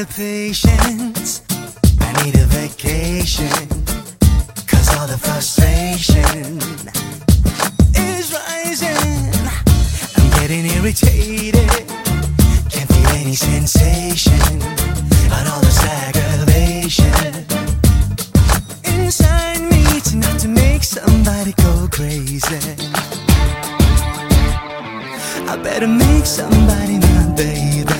of patience. I need a vacation. Cause all the frustration is rising. I'm getting irritated. Can't feel any sensation on all this aggravation. Inside me, it's enough to make somebody go crazy. I better make somebody my baby.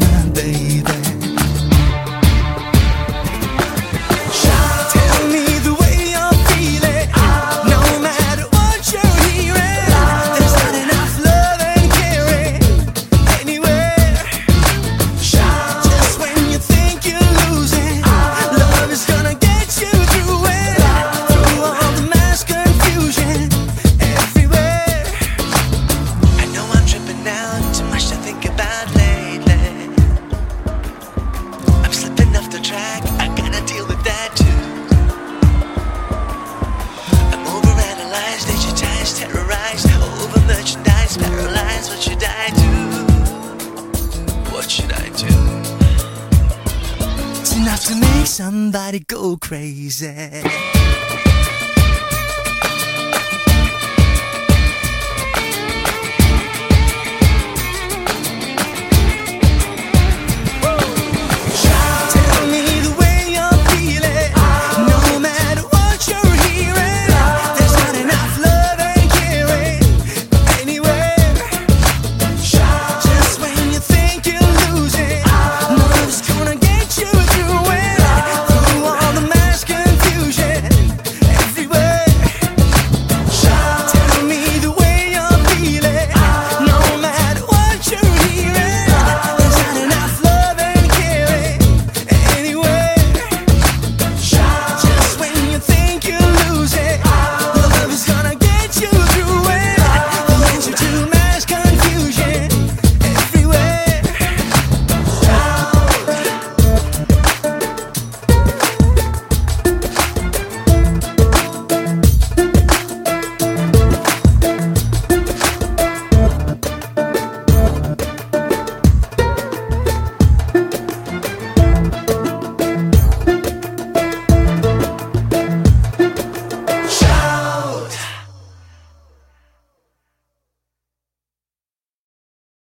enough to make somebody go crazy.